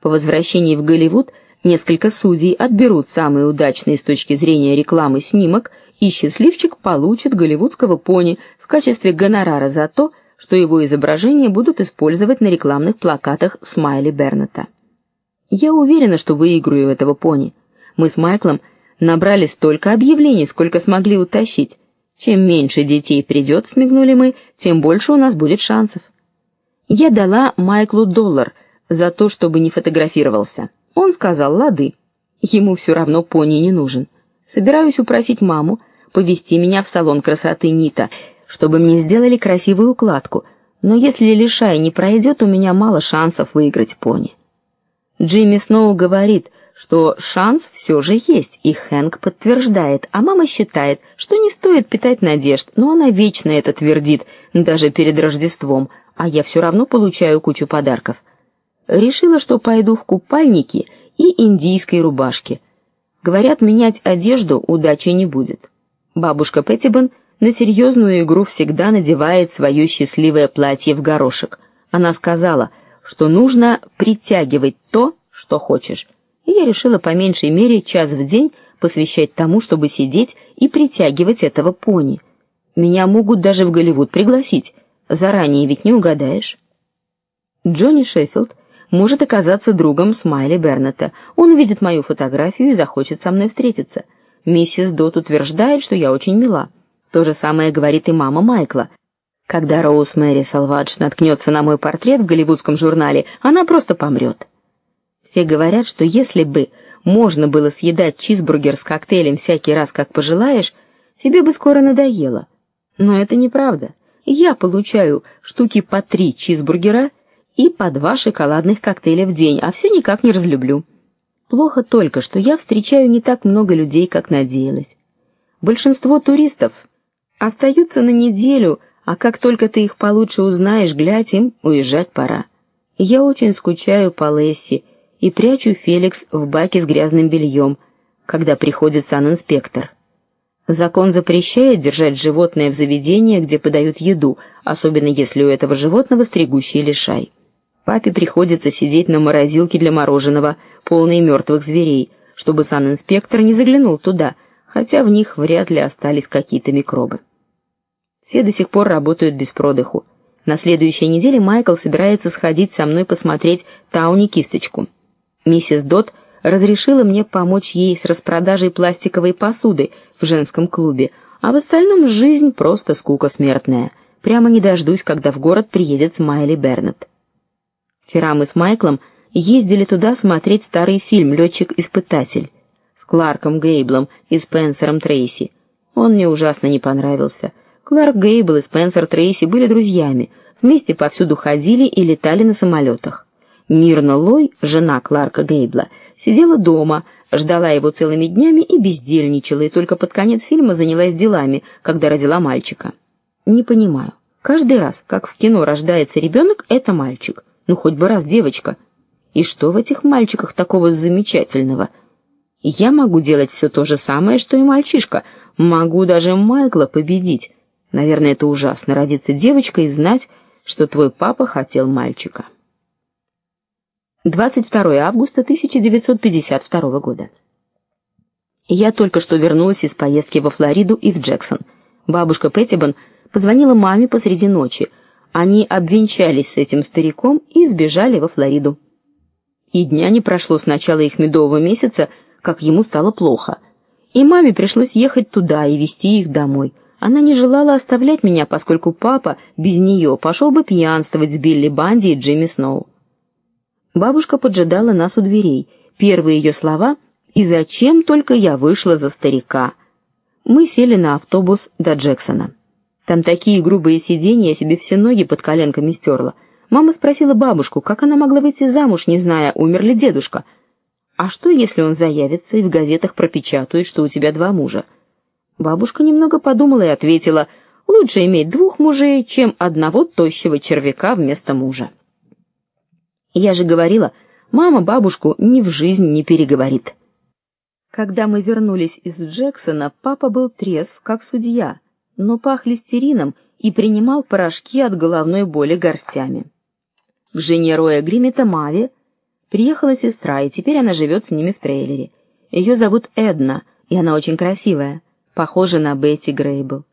По возвращении в Голливуд несколько судей отберут самый удачный с точки зрения рекламы снимок, и счастливчик получит голливудского пони в качестве гонорара за то, что его изображения будут использовать на рекламных плакатах Смайли Бернета. Я уверена, что выиграю этого пони. Мы с Майклом набрали столько объявлений, сколько смогли утащить. Чем меньше детей придет, смигнули мы, тем больше у нас будет шансов. Я дала Майклу доллар за то, чтобы не фотографировался. Он сказал: "Лады". Ему все равно пони не нужен. Собираюсь упросить маму повести меня в салон красоты Нита чтобы мне сделали красивую укладку, но если лишай не пройдет, у меня мало шансов выиграть пони. Джимми Сноу говорит, что шанс все же есть, и Хэнк подтверждает, а мама считает, что не стоит питать надежд, но она вечно это твердит, даже перед Рождеством, а я все равно получаю кучу подарков. Решила, что пойду в купальники и индийской рубашке. Говорят, менять одежду удачи не будет. Бабушка Петтибон на серьезную игру всегда надевает свое счастливое платье в горошек. Она сказала, что нужно притягивать то, что хочешь. И я решила по меньшей мере час в день посвящать тому, чтобы сидеть и притягивать этого пони. Меня могут даже в Голливуд пригласить. Заранее ведь не угадаешь. Джонни Шеффилд может оказаться другом Смайли Бернета. Он увидит мою фотографию и захочет со мной встретиться. Миссис Дот утверждает, что я очень мила. То же самое говорит и мама Майкла. Когда Роуз Мэри Салвадж наткнется на мой портрет в голливудском журнале, она просто помрет. Все говорят, что если бы можно было съедать чизбургер с коктейлем всякий раз, как пожелаешь, тебе бы скоро надоело. Но это неправда. Я получаю штуки по три чизбургера и по два шоколадных коктейля в день, а все никак не разлюблю. Плохо только, что я встречаю не так много людей, как надеялась. Большинство туристов Остаются на неделю, а как только ты их получше узнаешь, глядь им, уезжать пора. Я очень скучаю по Лесси и прячу Феликс в баке с грязным бельем, когда приходит санинспектор. Закон запрещает держать животное в заведении, где подают еду, особенно если у этого животного стригущий лишай. Папе приходится сидеть на морозилке для мороженого, полной мертвых зверей, чтобы санинспектор не заглянул туда, хотя в них вряд ли остались какие-то микробы. Все до сих пор работают без продыху. На следующей неделе Майкл собирается сходить со мной посмотреть Тауни кисточку. Миссис Дот разрешила мне помочь ей с распродажей пластиковой посуды в женском клубе, а в остальном жизнь просто скука смертная. Прямо не дождусь, когда в город приедет Смайли Бернет. Вчера мы с Майклом ездили туда смотреть старый фильм Летчик-испытатель с Кларком Гейблом и Спенсером Трейси. Он мне ужасно не понравился. Кларк Гейбл и Спенсер Трейси были друзьями, вместе повсюду ходили и летали на самолетах. Мирна Лой, жена Кларка Гейбла, сидела дома, ждала его целыми днями и бездельничала, и только под конец фильма занялась делами, когда родила мальчика. Не понимаю. Каждый раз, как в кино рождается ребенок, это мальчик. Ну хоть бы раз девочка. И что в этих мальчиках такого замечательного? Я могу делать все то же самое, что и мальчишка. Могу даже Майкла победить. Наверное, это ужасно родиться девочкой и знать, что твой папа хотел мальчика. 22 августа 1952 года. Я только что вернулась из поездки во Флориду и в Джексон. Бабушка Петтибон позвонила маме посреди ночи. Они обвенчались с этим стариком и сбежали во Флориду. И дня не прошло с начала их медового месяца, как ему стало плохо. И маме пришлось ехать туда и везти их домой. Она не желала оставлять меня, поскольку папа без нее пошел бы пьянствовать с Билли Банди и Джимми Сноу. Бабушка поджидала нас у дверей. Первые ее слова: "И зачем только я вышла за старика?" Мы сели на автобус до Джексона. Там такие грубые сиденья, я себе все ноги под коленками стерла. Мама спросила бабушку, как она могла выйти замуж, не зная, умер ли дедушка. А что, если он заявится и в газетах пропечатают, что у тебя два мужа? Бабушка немного подумала и ответила: "Лучше иметь двух мужей, чем одного тощего червяка вместо мужа". Я же говорила, мама бабушку ни в жизнь не переговорит. Когда мы вернулись из Джексона, папа был трезв, как судья, но пах листерином и принимал порошки от головной боли горстями. К жене Роя Гримета Мави Приехала сестра, и теперь она живет с ними в трейлере. Ее зовут Эдна, и она очень красивая, похожа на Бетти Грейбл.